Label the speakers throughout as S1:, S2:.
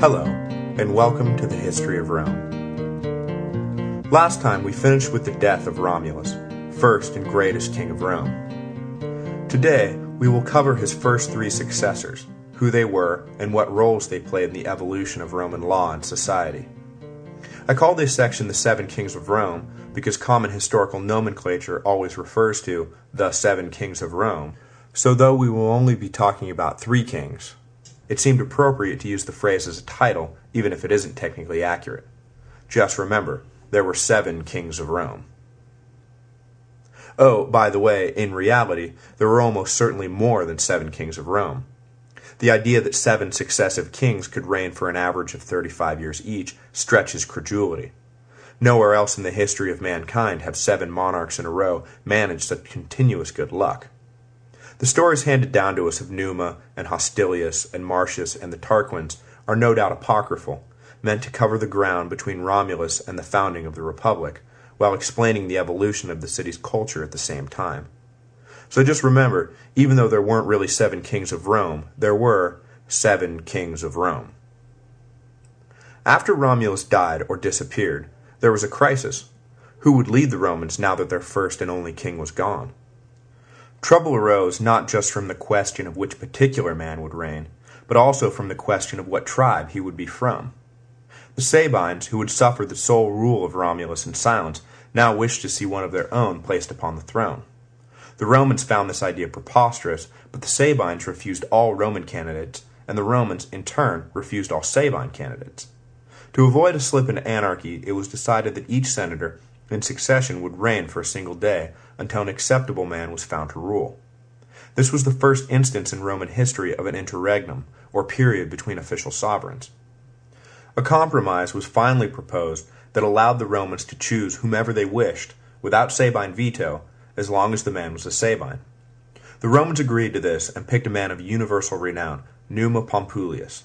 S1: Hello, and welcome to the History of Rome. Last time we finished with the death of Romulus, first and greatest king of Rome. Today we will cover his first three successors, who they were, and what roles they played in the evolution of Roman law and society. I call this section the Seven Kings of Rome because common historical nomenclature always refers to the Seven Kings of Rome, so though we will only be talking about three kings, it seemed appropriate to use the phrase as a title, even if it isn't technically accurate. Just remember, there were seven kings of Rome. Oh, by the way, in reality, there were almost certainly more than seven kings of Rome. The idea that seven successive kings could reign for an average of 35 years each stretches credulity. Nowhere else in the history of mankind have seven monarchs in a row managed such continuous good luck. The stories handed down to us of Numa and Hostilius and Marcius and the Tarquins are no doubt apocryphal, meant to cover the ground between Romulus and the founding of the Republic, while explaining the evolution of the city's culture at the same time. So just remember, even though there weren't really seven kings of Rome, there were seven kings of Rome. After Romulus died or disappeared, there was a crisis. Who would lead the Romans now that their first and only king was gone? Trouble arose not just from the question of which particular man would reign, but also from the question of what tribe he would be from. The Sabines, who would suffer the sole rule of Romulus in silence, now wished to see one of their own placed upon the throne. The Romans found this idea preposterous, but the Sabines refused all Roman candidates, and the Romans, in turn, refused all Sabine candidates. To avoid a slip into anarchy, it was decided that each senator, in succession, would reign for a single day, until an acceptable man was found to rule. This was the first instance in Roman history of an interregnum, or period between official sovereigns. A compromise was finally proposed that allowed the Romans to choose whomever they wished, without Sabine veto, as long as the man was a Sabine. The Romans agreed to this and picked a man of universal renown, Numa Pompilius.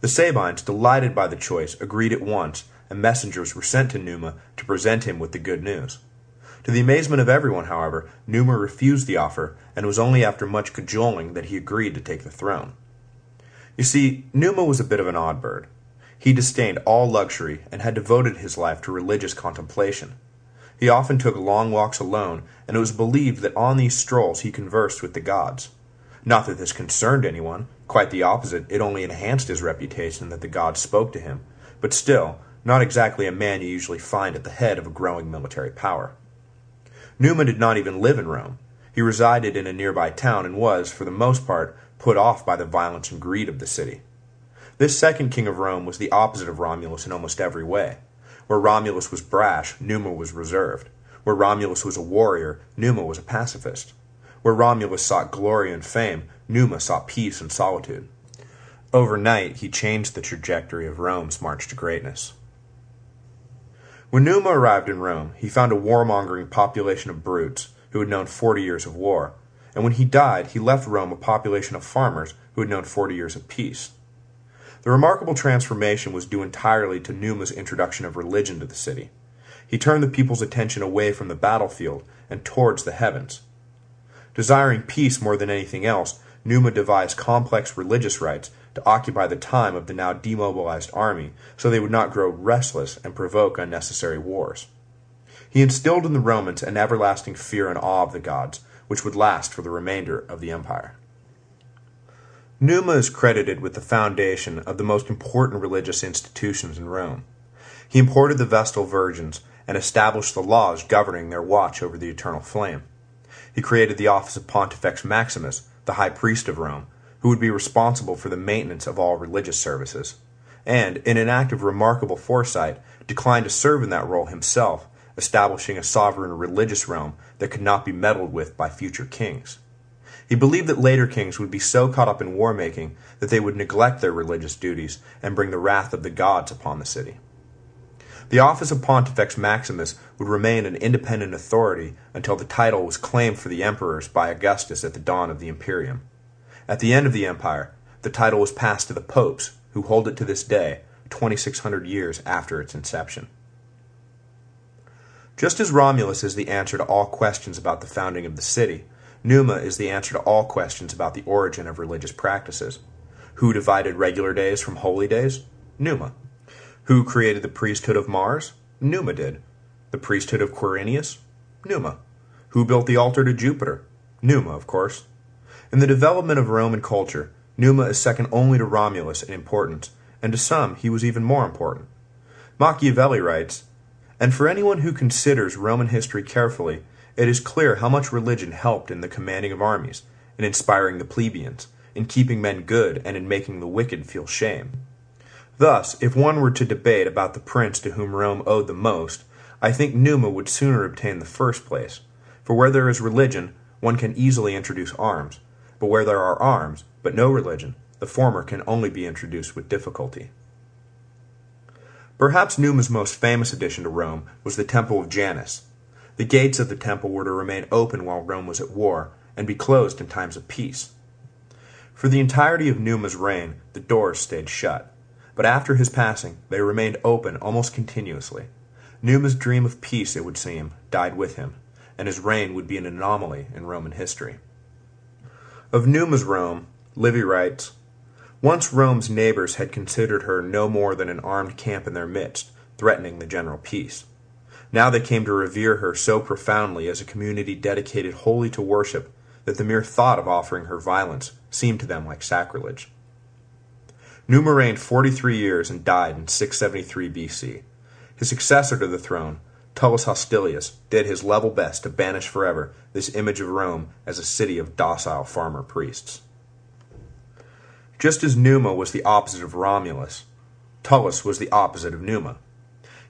S1: The Sabines, delighted by the choice, agreed at once, and messengers were sent to Numa to present him with the good news. To the amazement of everyone, however, Numa refused the offer, and it was only after much cajoling that he agreed to take the throne. You see, Numa was a bit of an odd bird. He disdained all luxury and had devoted his life to religious contemplation. He often took long walks alone, and it was believed that on these strolls he conversed with the gods. Not that this concerned anyone, quite the opposite, it only enhanced his reputation that the gods spoke to him, but still, not exactly a man you usually find at the head of a growing military power. Numa did not even live in Rome. He resided in a nearby town and was, for the most part, put off by the violence and greed of the city. This second king of Rome was the opposite of Romulus in almost every way. Where Romulus was brash, Numa was reserved. Where Romulus was a warrior, Numa was a pacifist. Where Romulus sought glory and fame, Numa sought peace and solitude. Overnight, he changed the trajectory of Rome's march to greatness. When Numa arrived in Rome, he found a warmongering population of brutes who had known forty years of war, and when he died, he left Rome a population of farmers who had known forty years of peace. The remarkable transformation was due entirely to Numa's introduction of religion to the city. He turned the people's attention away from the battlefield and towards the heavens. Desiring peace more than anything else, Numa devised complex religious rites to occupy the time of the now demobilized army so they would not grow restless and provoke unnecessary wars. He instilled in the Romans an everlasting fear and awe of the gods, which would last for the remainder of the empire. Numa is credited with the foundation of the most important religious institutions in Rome. He imported the Vestal Virgins and established the laws governing their watch over the eternal flame. He created the office of Pontifex Maximus, the high priest of Rome, who would be responsible for the maintenance of all religious services, and, in an act of remarkable foresight, declined to serve in that role himself, establishing a sovereign religious realm that could not be meddled with by future kings. He believed that later kings would be so caught up in war making that they would neglect their religious duties and bring the wrath of the gods upon the city. The office of Pontifex Maximus would remain an independent authority until the title was claimed for the emperors by Augustus at the dawn of the imperium. At the end of the empire, the title was passed to the popes, who hold it to this day, 2600 years after its inception. Just as Romulus is the answer to all questions about the founding of the city, Numa is the answer to all questions about the origin of religious practices. Who divided regular days from holy days? Numa. Who created the priesthood of Mars? Numa did. The priesthood of Quirinius? Numa. Who built the altar to Jupiter? Numa, of course. In the development of Roman culture, Numa is second only to Romulus in importance, and to some he was even more important. Machiavelli writes, And for anyone who considers Roman history carefully, it is clear how much religion helped in the commanding of armies, in inspiring the plebeians, in keeping men good, and in making the wicked feel shame. Thus, if one were to debate about the prince to whom Rome owed the most, I think Numa would sooner obtain the first place. For where there is religion, one can easily introduce arms, but where there are arms, but no religion, the former can only be introduced with difficulty. Perhaps Numa's most famous addition to Rome was the Temple of Janus. The gates of the temple were to remain open while Rome was at war, and be closed in times of peace. For the entirety of Numa's reign, the doors stayed shut, but after his passing they remained open almost continuously. Numa's dream of peace, it would seem, died with him, and his reign would be an anomaly in Roman history. Of Numa's Rome, Livy writes, Once Rome's neighbors had considered her no more than an armed camp in their midst, threatening the general peace. Now they came to revere her so profoundly as a community dedicated wholly to worship that the mere thought of offering her violence seemed to them like sacrilege. Numa reigned 43 years and died in 673 BC. His successor to the throne, Tullus Hostilius, did his level best to banish forever this image of Rome as a city of docile farmer priests. Just as Numa was the opposite of Romulus, Tullus was the opposite of Numa.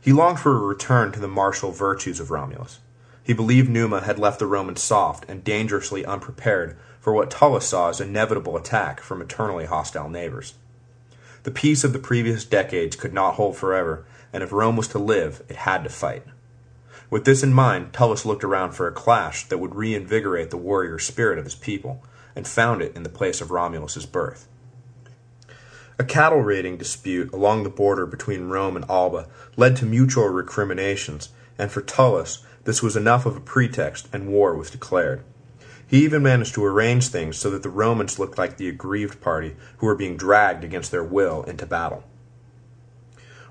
S1: He longed for a return to the martial virtues of Romulus. He believed Numa had left the Romans soft and dangerously unprepared for what Tullus saw as inevitable attack from eternally hostile neighbors. The peace of the previous decades could not hold forever, and if Rome was to live, it had to fight. With this in mind, Tullus looked around for a clash that would reinvigorate the warrior spirit of his people, and found it in the place of Romulus's birth. A cattle raiding dispute along the border between Rome and Alba led to mutual recriminations, and for Tullus, this was enough of a pretext, and war was declared. He even managed to arrange things so that the Romans looked like the aggrieved party who were being dragged against their will into battle.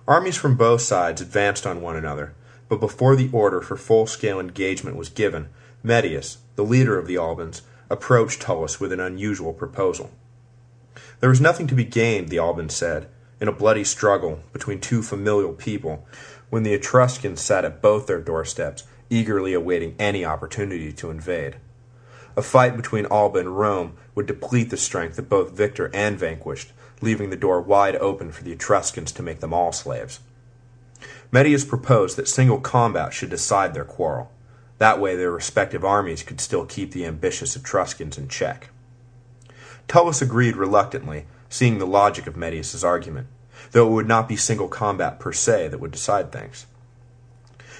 S1: Armies from both sides advanced on one another, but before the order for full-scale engagement was given, Mettius, the leader of the Albans, approached Tullus with an unusual proposal. There was nothing to be gained, the Albans said, in a bloody struggle between two familial people, when the Etruscans sat at both their doorsteps, eagerly awaiting any opportunity to invade. A fight between Alba and Rome would deplete the strength of both victor and vanquished, leaving the door wide open for the Etruscans to make them all slaves. Mettius proposed that single combat should decide their quarrel. That way their respective armies could still keep the ambitious Etruscans in check. Tullus agreed reluctantly, seeing the logic of Mettius's argument, though it would not be single combat per se that would decide things.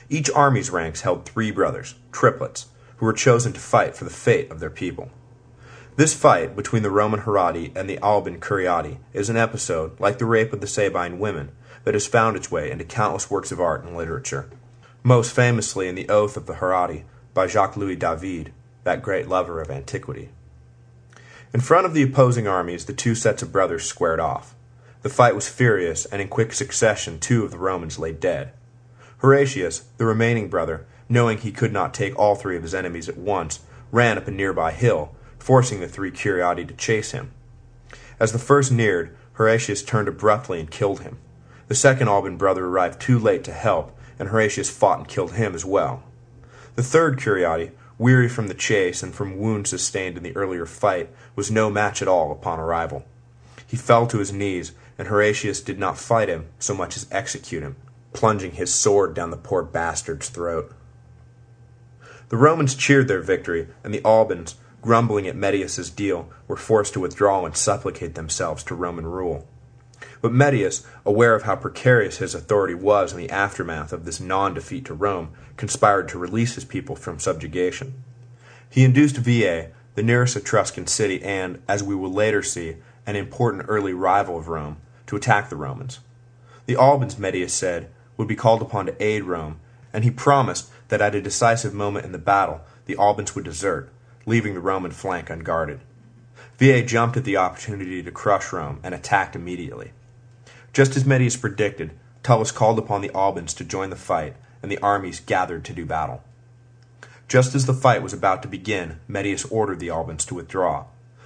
S1: Each army's ranks held three brothers, triplets, who were chosen to fight for the fate of their people. This fight between the Roman Horatii and the Alban Curiatii is an episode, like the rape of the Sabine women, that has found its way into countless works of art and literature. Most famously in The Oath of the Horatii by Jacques Louis David, that great lover of antiquity. In front of the opposing armies, the two sets of brothers squared off. The fight was furious, and in quick succession two of the Romans lay dead. Horatius, the remaining brother, knowing he could not take all three of his enemies at once, ran up a nearby hill forcing the three Curiatii to chase him. As the first neared, Horatius turned abruptly and killed him. The second Alban brother arrived too late to help, and Horatius fought and killed him as well. The third Curiatii, weary from the chase and from wounds sustained in the earlier fight, was no match at all upon arrival. He fell to his knees, and Horatius did not fight him so much as execute him, plunging his sword down the poor bastard's throat. The Romans cheered their victory, and the Albans, grumbling at Mettius's deal, were forced to withdraw and supplicate themselves to Roman rule. But Mettius, aware of how precarious his authority was in the aftermath of this non-defeat to Rome, conspired to release his people from subjugation. He induced Veii, the nearest Etruscan city and, as we will later see, an important early rival of Rome, to attack the Romans. The Albans, Mettius said, would be called upon to aid Rome, and he promised that at a decisive moment in the battle the Albans would desert, leaving the Roman flank unguarded. Veii jumped at the opportunity to crush Rome and attacked immediately. Just as Mettius predicted, Tullus called upon the Albans to join the fight, and the armies gathered to do battle. Just as the fight was about to begin, Mettius ordered the Albans to withdraw.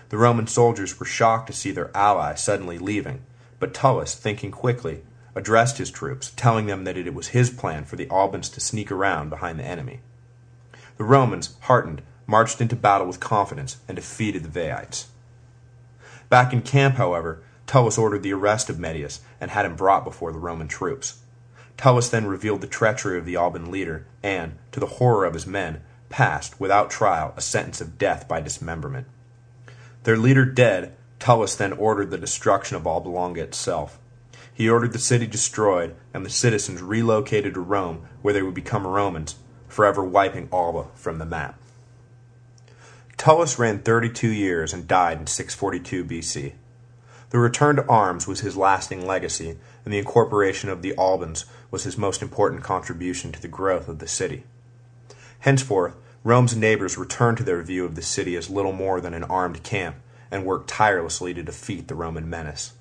S1: The Roman soldiers were shocked to see their ally suddenly leaving, but Tullus, thinking quickly, addressed his troops, telling them that it was his plan for the Albans to sneak around behind the enemy. The Romans, heartened, marched into battle with confidence and defeated the Veiites. Back in camp, however, Tullus ordered the arrest of Mettius and had him brought before the Roman troops. Tullus then revealed the treachery of the Alban leader and, to the horror of his men, passed, without trial, a sentence of death by dismemberment. Their leader dead, Tullus then ordered the destruction of Alba Longa itself. He ordered the city destroyed and the citizens relocated to Rome, where they would become Romans, forever wiping Alba from the map. Tullus reigned 32 years and died in 642 BC. The return to arms was his lasting legacy, and the incorporation of the Albans was his most important contribution to the growth of the city. Henceforth, Rome's neighbors returned to their view of the city as little more than an armed camp and worked tirelessly to defeat the Roman menace.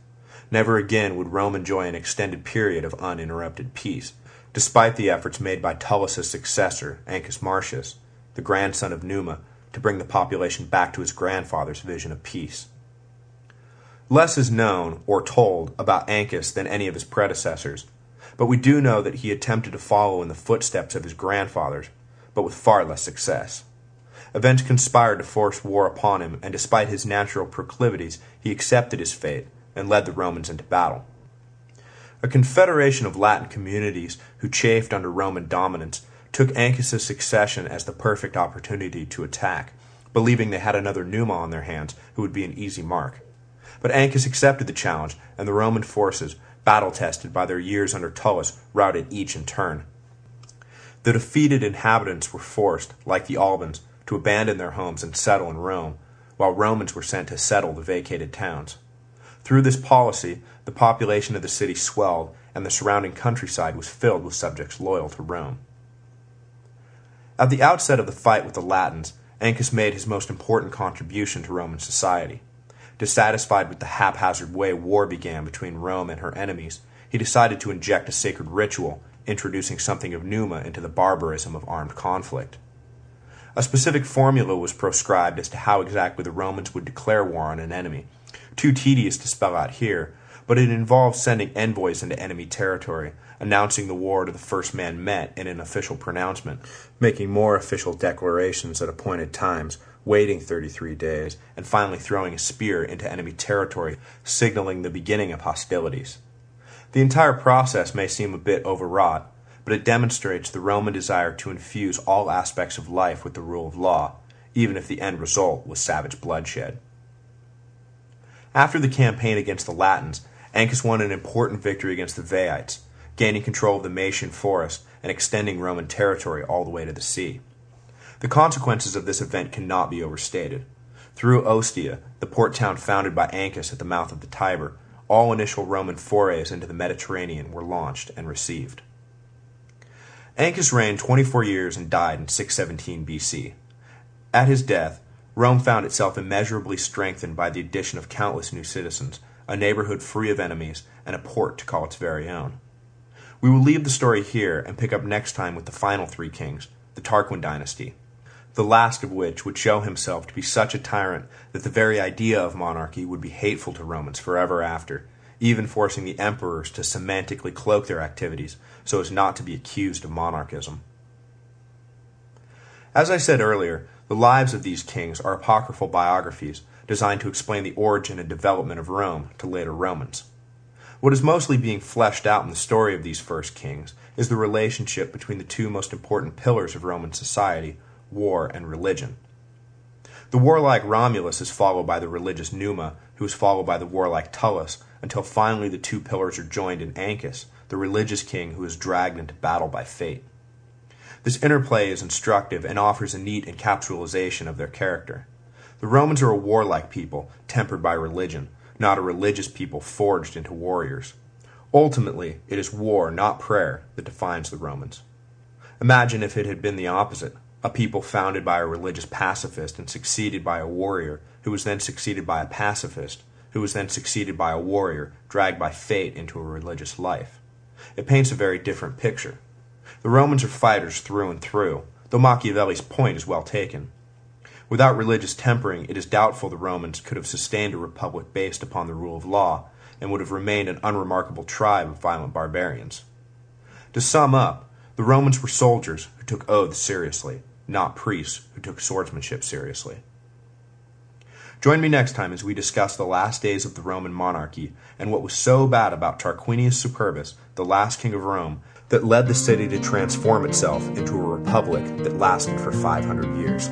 S1: Never again would Rome enjoy an extended period of uninterrupted peace, despite the efforts made by Tullus's successor, Ancus Marcius, the grandson of Numa, to bring the population back to his grandfather's vision of peace. Less is known, or told, about Ancus than any of his predecessors, but we do know that he attempted to follow in the footsteps of his grandfathers but with far less success. Events conspired to force war upon him, and despite his natural proclivities, he accepted his fate and led the Romans into battle. A confederation of Latin communities who chafed under Roman dominance took Ancus's succession as the perfect opportunity to attack, believing they had another Numa on their hands who would be an easy mark. But Ancus accepted the challenge, and the Roman forces, battle tested by their years under Tullus, routed each in turn. The defeated inhabitants were forced, like the Albans, to abandon their homes and settle in Rome, while Romans were sent to settle the vacated towns. Through this policy, the population of the city swelled, and the surrounding countryside was filled with subjects loyal to Rome. At the outset of the fight with the Latins, Ancus made his most important contribution to Roman society. Dissatisfied with the haphazard way war began between Rome and her enemies, he decided to inject a sacred ritual introducing something of Numa into the barbarism of armed conflict. A specific formula was proscribed as to how exactly the Romans would declare war on an enemy, too tedious to spell out here, but it involved sending envoys into enemy territory, announcing the war to the first man met in an official pronouncement, making more official declarations at appointed times, waiting 33 days, and finally throwing a spear into enemy territory, signaling the beginning of hostilities. The entire process may seem a bit overwrought, but it demonstrates the Roman desire to infuse all aspects of life with the rule of law, even if the end result was savage bloodshed. After the campaign against the Latins, Ancus won an important victory against the Veiites, gaining control of the Maesian forest and extending Roman territory all the way to the sea. The consequences of this event cannot be overstated. Through Ostia, the port town founded by Ancus at the mouth of the Tiber, all initial Roman forays into the Mediterranean were launched and received. Ancus reigned 24 years and died in 617 BC. At his death, Rome found itself immeasurably strengthened by the addition of countless new citizens, a neighborhood free of enemies, and a port to call its very own. We will leave the story here and pick up next time with the final three kings, the Tarquin dynasty, the last of which would show himself to be such a tyrant that the very idea of monarchy would be hateful to Romans forever after, even forcing the emperors to semantically cloak their activities so as not to be accused of monarchism. As I said earlier, the lives of these kings are apocryphal biographies designed to explain the origin and development of Rome to later Romans. What is mostly being fleshed out in the story of these first kings is the relationship between the two most important pillars of Roman society, war, and religion. The warlike Romulus is followed by the religious Numa, who is followed by the warlike Tullus, until finally the two pillars are joined in Ancus, the religious king who is dragged into battle by fate. This interplay is instructive and offers a neat encapsulation of their character. The Romans are a warlike people, tempered by religion, not a religious people forged into warriors. Ultimately, it is war, not prayer, that defines the Romans. Imagine if it had been the opposite a people founded by a religious pacifist and succeeded by a warrior who was then succeeded by a pacifist, who was then succeeded by a warrior dragged by fate into a religious life. It paints a very different picture. The Romans are fighters through and through, though Machiavelli's point is well taken. Without religious tempering, it is doubtful the Romans could have sustained a republic based upon the rule of law, and would have remained an unremarkable tribe of violent barbarians. To sum up, the Romans were soldiers who took oaths seriously, not priests who took swordsmanship seriously. Join me next time as we discuss the last days of the Roman monarchy and what was so bad about Tarquinius Superbus, the last king of Rome, that led the city to transform itself into a republic that lasted for 500 years.